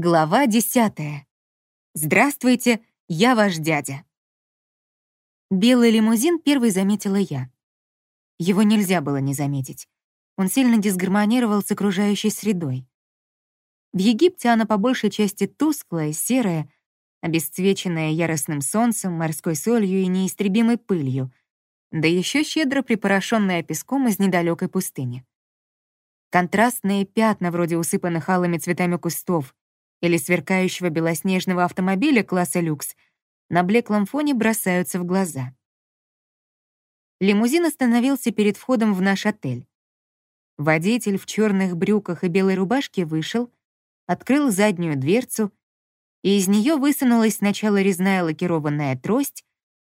Глава десятая. Здравствуйте, я ваш дядя. Белый лимузин первый заметила я. Его нельзя было не заметить. Он сильно дисгармонировал с окружающей средой. В Египте она по большей части тусклая, серая, обесцвеченная яростным солнцем, морской солью и неистребимой пылью, да еще щедро припорошенная песком из недалекой пустыни. Контрастные пятна, вроде усыпанных алыми цветами кустов, или сверкающего белоснежного автомобиля класса люкс на блеклом фоне бросаются в глаза. Лимузин остановился перед входом в наш отель. Водитель в черных брюках и белой рубашке вышел, открыл заднюю дверцу, и из нее высунулась сначала резная лакированная трость,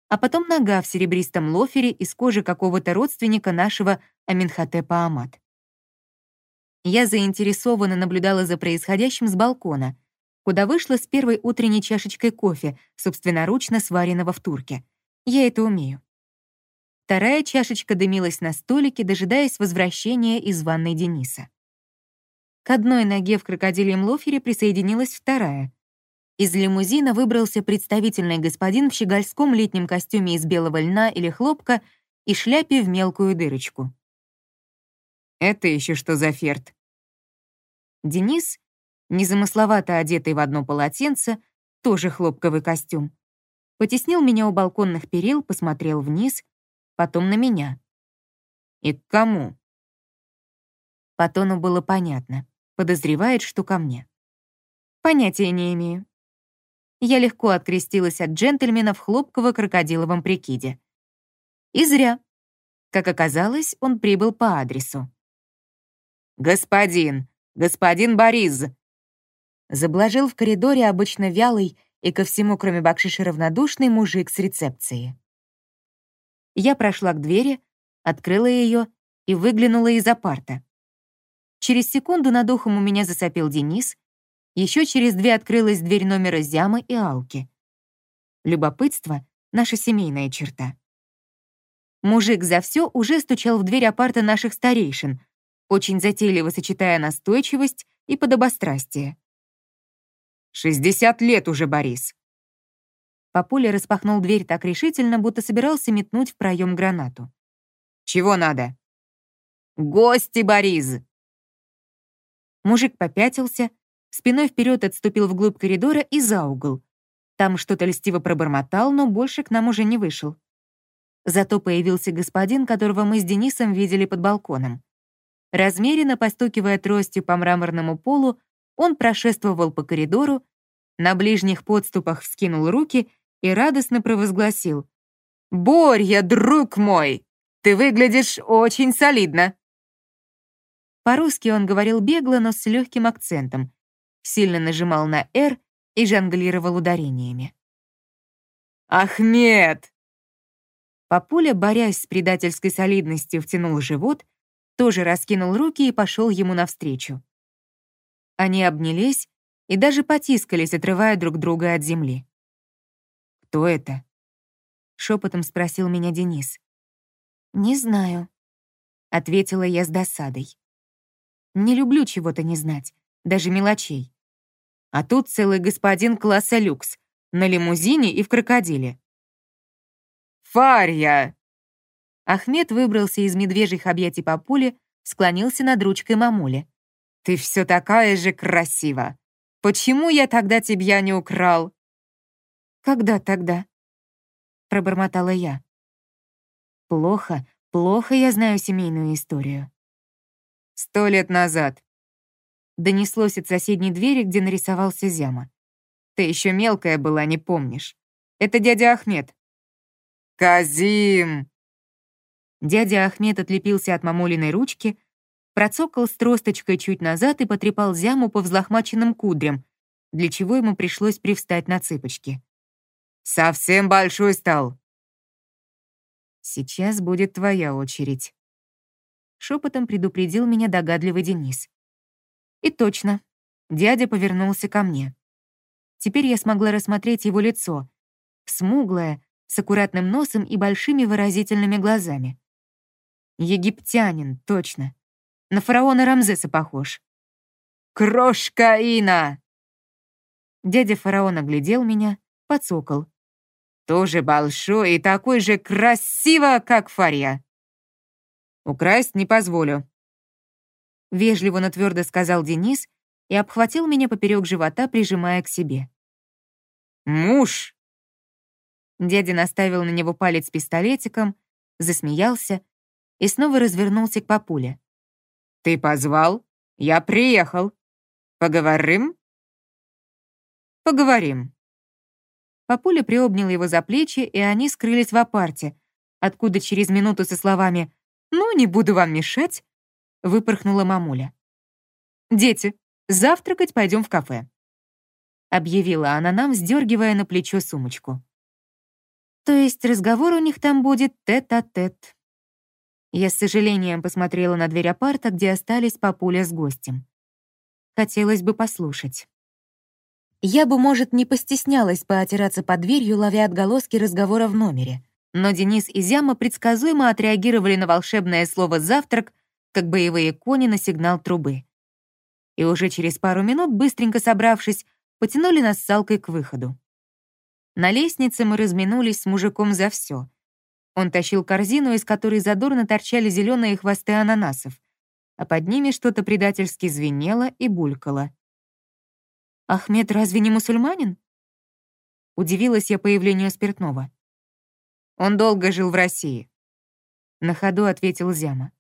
а потом нога в серебристом лофере из кожи какого-то родственника нашего Аминхотепа Амат. Я заинтересованно наблюдала за происходящим с балкона, куда вышла с первой утренней чашечкой кофе, собственноручно сваренного в турке. Я это умею. Вторая чашечка дымилась на столике, дожидаясь возвращения из ванной Дениса. К одной ноге в крокодильем лофере присоединилась вторая. Из лимузина выбрался представительный господин в щегольском летнем костюме из белого льна или хлопка и шляпе в мелкую дырочку. Это еще что за ферт? Денис, незамысловато одетый в одно полотенце, тоже хлопковый костюм, потеснил меня у балконных перил, посмотрел вниз, потом на меня. «И к кому?» По тону было понятно. Подозревает, что ко мне. Понятия не имею. Я легко открестилась от джентльмена в хлопково-крокодиловом прикиде. И зря. Как оказалось, он прибыл по адресу. «Господин! Господин Борис!» Заблажил в коридоре обычно вялый и ко всему, кроме бакшиша, равнодушный мужик с рецепции. Я прошла к двери, открыла ее и выглянула из апарта. Через секунду над ухом у меня засопел Денис, еще через две открылась дверь номера Зямы и Алки. Любопытство — наша семейная черта. Мужик за все уже стучал в дверь апарта наших старейшин, очень затейливо сочетая настойчивость и подобострастие. «Шестьдесят лет уже, Борис!» Папуля распахнул дверь так решительно, будто собирался метнуть в проем гранату. «Чего надо?» «Гости, Борис!» Мужик попятился, спиной вперед отступил вглубь коридора и за угол. Там что-то льстиво пробормотал, но больше к нам уже не вышел. Зато появился господин, которого мы с Денисом видели под балконом. Размеренно постукивая тростью по мраморному полу, он прошествовал по коридору, на ближних подступах вскинул руки и радостно провозгласил. «Борья, друг мой, ты выглядишь очень солидно!» По-русски он говорил бегло, но с легким акцентом, сильно нажимал на «Р» и жонглировал ударениями. «Ахмед!» Папуля, борясь с предательской солидностью, втянул живот тоже раскинул руки и пошел ему навстречу. Они обнялись и даже потискались, отрывая друг друга от земли. «Кто это?» — шепотом спросил меня Денис. «Не знаю», — ответила я с досадой. «Не люблю чего-то не знать, даже мелочей. А тут целый господин класса люкс, на лимузине и в крокодиле». «Фарья!» Ахмед выбрался из медвежьих объятий папули, склонился над ручкой мамули. «Ты все такая же красива! Почему я тогда тебя не украл?» «Когда тогда?» — пробормотала я. «Плохо, плохо я знаю семейную историю». «Сто лет назад». Донеслось от соседней двери, где нарисовался Зяма. «Ты еще мелкая была, не помнишь. Это дядя Ахмед». «Казим!» Дядя Ахмед отлепился от мамулиной ручки, процокал с тросточкой чуть назад и потрепал зяму по взлохмаченным кудрям, для чего ему пришлось привстать на цыпочки. «Совсем большой стал!» «Сейчас будет твоя очередь», — шепотом предупредил меня догадливый Денис. И точно, дядя повернулся ко мне. Теперь я смогла рассмотреть его лицо, смуглое, с аккуратным носом и большими выразительными глазами. Египтянин, точно. На фараона Рамзеса похож. «Крошка Ина!» Дядя фараон оглядел меня, подсокол. «Тоже большой и такой же красиво, как Фарья!» «Украсть не позволю», — вежливо, но твердо сказал Денис и обхватил меня поперек живота, прижимая к себе. «Муж!» Дядя наставил на него палец пистолетиком, засмеялся и снова развернулся к папуле. «Ты позвал? Я приехал. Поговорим?» «Поговорим». Папуля приобнял его за плечи, и они скрылись в апарте, откуда через минуту со словами «Ну, не буду вам мешать», выпорхнула мамуля. «Дети, завтракать пойдем в кафе», объявила она нам, сдергивая на плечо сумочку. То есть разговор у них там будет тет-а-тет. -тет. Я с сожалением посмотрела на дверь апарта, где остались папуля с гостем. Хотелось бы послушать. Я бы, может, не постеснялась поотираться под дверью, ловя отголоски разговора в номере. Но Денис и Зяма предсказуемо отреагировали на волшебное слово «завтрак», как боевые кони на сигнал трубы. И уже через пару минут, быстренько собравшись, потянули нас с Салкой к выходу. На лестнице мы разминулись с мужиком за все. Он тащил корзину, из которой задорно торчали зеленые хвосты ананасов, а под ними что-то предательски звенело и булькало. «Ахмед разве не мусульманин?» Удивилась я появлению спиртного. «Он долго жил в России», — на ходу ответил Зяма.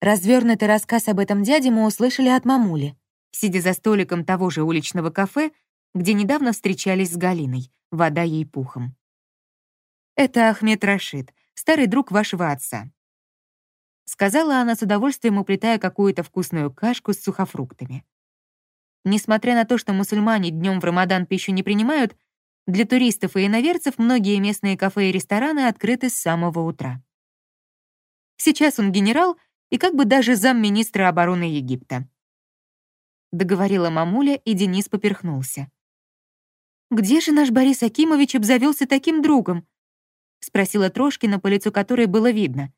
Развернутый рассказ об этом дяде мы услышали от мамули, сидя за столиком того же уличного кафе, где недавно встречались с Галиной, вода ей пухом. «Это Ахмед Рашид, старый друг вашего отца», сказала она с удовольствием, уплетая какую-то вкусную кашку с сухофруктами. Несмотря на то, что мусульмане днем в Рамадан пищу не принимают, для туристов и иноверцев многие местные кафе и рестораны открыты с самого утра. Сейчас он генерал и как бы даже замминистра обороны Египта. Договорила мамуля, и Денис поперхнулся. «Где же наш Борис Акимович обзавелся таким другом?» — спросила Трошкина, по лицу которой было видно.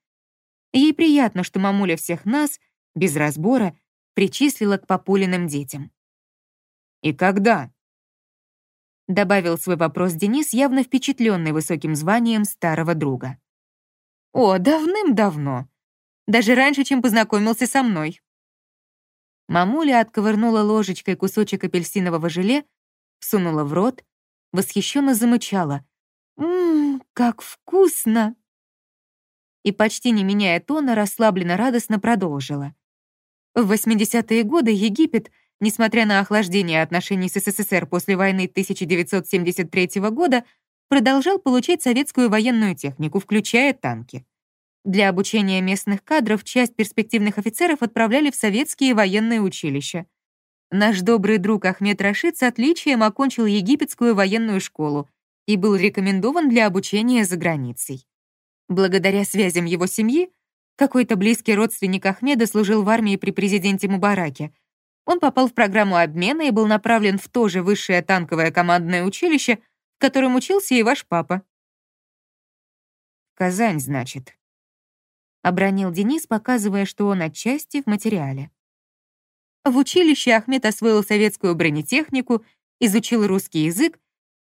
Ей приятно, что мамуля всех нас, без разбора, причислила к Папулиным детям. «И когда?» — добавил свой вопрос Денис, явно впечатленный высоким званием старого друга. «О, давным-давно. Даже раньше, чем познакомился со мной». Мамуля отковырнула ложечкой кусочек апельсинового желе всунула в рот, восхищенно замычала. «Ммм, как вкусно!» И почти не меняя тона, расслабленно-радостно продолжила. В 80-е годы Египет, несмотря на охлаждение отношений с СССР после войны 1973 года, продолжал получать советскую военную технику, включая танки. Для обучения местных кадров часть перспективных офицеров отправляли в советские военные училища. Наш добрый друг Ахмед Рашид с отличием окончил египетскую военную школу и был рекомендован для обучения за границей. Благодаря связям его семьи, какой-то близкий родственник Ахмеда служил в армии при президенте Мубараке. Он попал в программу обмена и был направлен в то же высшее танковое командное училище, в котором учился и ваш папа. «Казань, значит», — обронил Денис, показывая, что он отчасти в материале. В училище Ахмед освоил советскую бронетехнику, изучил русский язык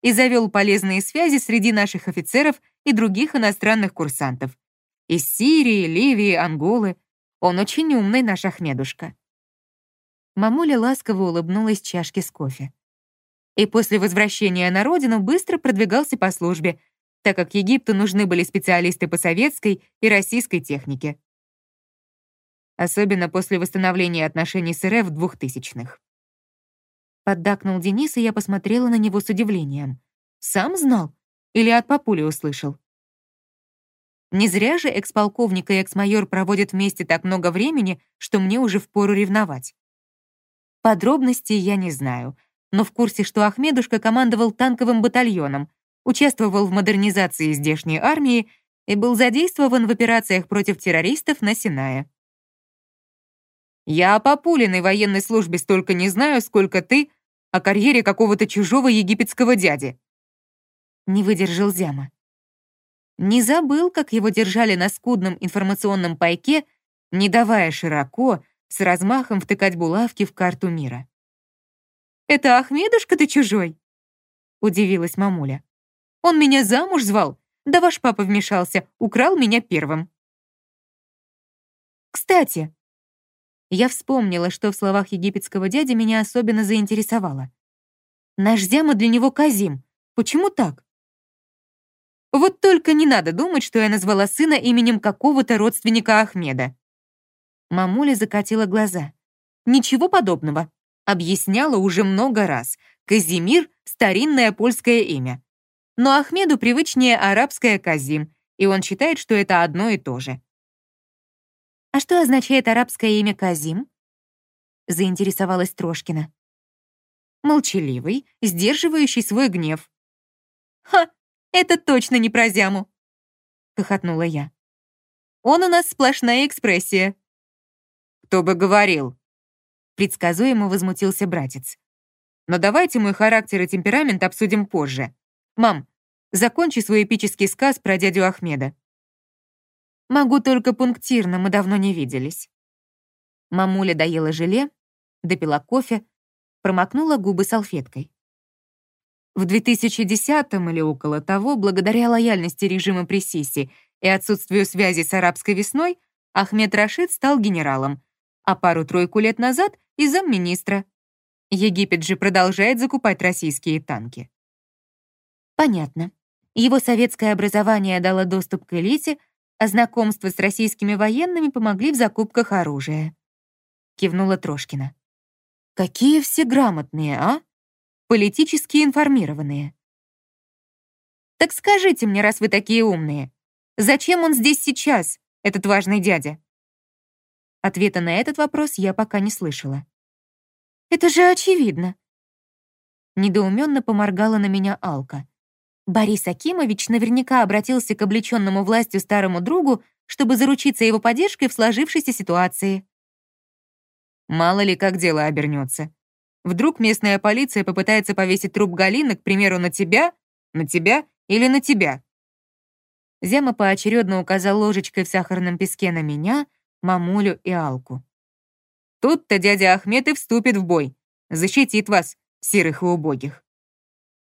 и завел полезные связи среди наших офицеров и других иностранных курсантов. Из Сирии, Ливии, Анголы. Он очень умный наш Ахмедушка. Мамуля ласково улыбнулась чашке с кофе. И после возвращения на родину быстро продвигался по службе, так как Египту нужны были специалисты по советской и российской технике особенно после восстановления отношений с РФ в 2000-х. Поддакнул Денис, и я посмотрела на него с удивлением. Сам знал? Или от папули услышал? Не зря же экс-полковник и экс-майор проводят вместе так много времени, что мне уже впору ревновать. Подробностей я не знаю, но в курсе, что Ахмедушка командовал танковым батальоном, участвовал в модернизации здешней армии и был задействован в операциях против террористов на Синае. Я о Папулиной военной службе столько не знаю, сколько ты о карьере какого-то чужого египетского дяди». Не выдержал Зяма. Не забыл, как его держали на скудном информационном пайке, не давая широко, с размахом втыкать булавки в карту мира. это Ахмедушка ты чужой?» — удивилась мамуля. «Он меня замуж звал, да ваш папа вмешался, украл меня первым». «Кстати», я вспомнила, что в словах египетского дяди меня особенно заинтересовало. «Наш Зяма для него Казим. Почему так?» Вот только не надо думать, что я назвала сына именем какого-то родственника Ахмеда. Мамуля закатила глаза. Ничего подобного. Объясняла уже много раз. Казимир — старинное польское имя. Но Ахмеду привычнее арабское Казим, и он считает, что это одно и то же. «А что означает арабское имя Казим?» — заинтересовалась Трошкина. «Молчаливый, сдерживающий свой гнев». «Ха, это точно не про Зяму!» — хохотнула я. «Он у нас сплошная экспрессия». «Кто бы говорил?» Предсказуемо возмутился братец. «Но давайте мой характер и темперамент обсудим позже. Мам, закончи свой эпический сказ про дядю Ахмеда». «Могу только пунктирно, мы давно не виделись». Мамуля доела желе, допила кофе, промокнула губы салфеткой. В 2010-м или около того, благодаря лояльности режима при Сиси и отсутствию связи с арабской весной, Ахмед Рашид стал генералом, а пару-тройку лет назад — и замминистра. Египет же продолжает закупать российские танки. Понятно. Его советское образование дало доступ к элите, а знакомства с российскими военными помогли в закупках оружия. Кивнула Трошкина. Какие все грамотные, а? Политически информированные. Так скажите мне, раз вы такие умные, зачем он здесь сейчас, этот важный дядя? Ответа на этот вопрос я пока не слышала. «Это же очевидно!» Недоуменно поморгала на меня Алка. Борис Акимович наверняка обратился к облеченному властью старому другу, чтобы заручиться его поддержкой в сложившейся ситуации. Мало ли, как дело обернется. Вдруг местная полиция попытается повесить труп Галины, к примеру, на тебя, на тебя или на тебя. Зяма поочередно указал ложечкой в сахарном песке на меня — мамулю и Алку. Тут-то дядя Ахмед и вступит в бой, защитит вас, серых и убогих.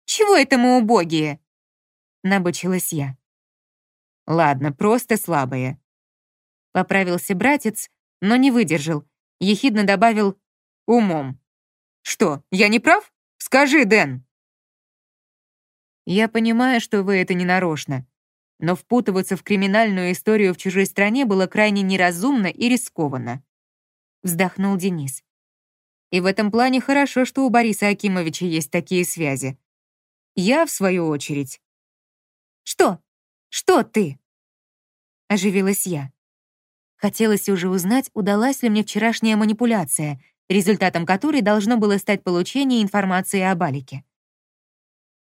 «Чего это мы убогие?» — набычилась я. «Ладно, просто слабые». Поправился братец, но не выдержал. Ехидно добавил «умом». «Что, я не прав? Скажи, Дэн». «Я понимаю, что вы это не нарочно, но впутываться в криминальную историю в чужой стране было крайне неразумно и рискованно. Вздохнул Денис. И в этом плане хорошо, что у Бориса Акимовича есть такие связи. Я, в свою очередь... «Что? Что ты?» Оживилась я. Хотелось уже узнать, удалась ли мне вчерашняя манипуляция, результатом которой должно было стать получение информации об Алике.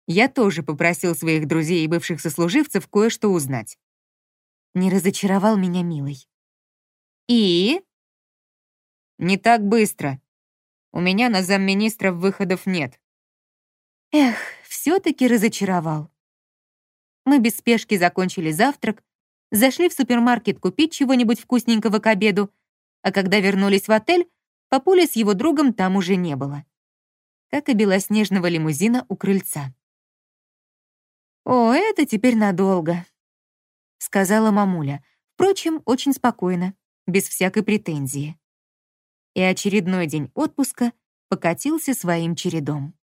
Я тоже попросил своих друзей и бывших сослуживцев кое-что узнать. Не разочаровал меня милый. И? Не так быстро. У меня на замминистров выходов нет. Эх, все-таки разочаровал. Мы без спешки закончили завтрак, зашли в супермаркет купить чего-нибудь вкусненького к обеду, а когда вернулись в отель, Папули с его другом там уже не было. Как и белоснежного лимузина у крыльца. «О, это теперь надолго», — сказала мамуля, впрочем, очень спокойно, без всякой претензии. И очередной день отпуска покатился своим чередом.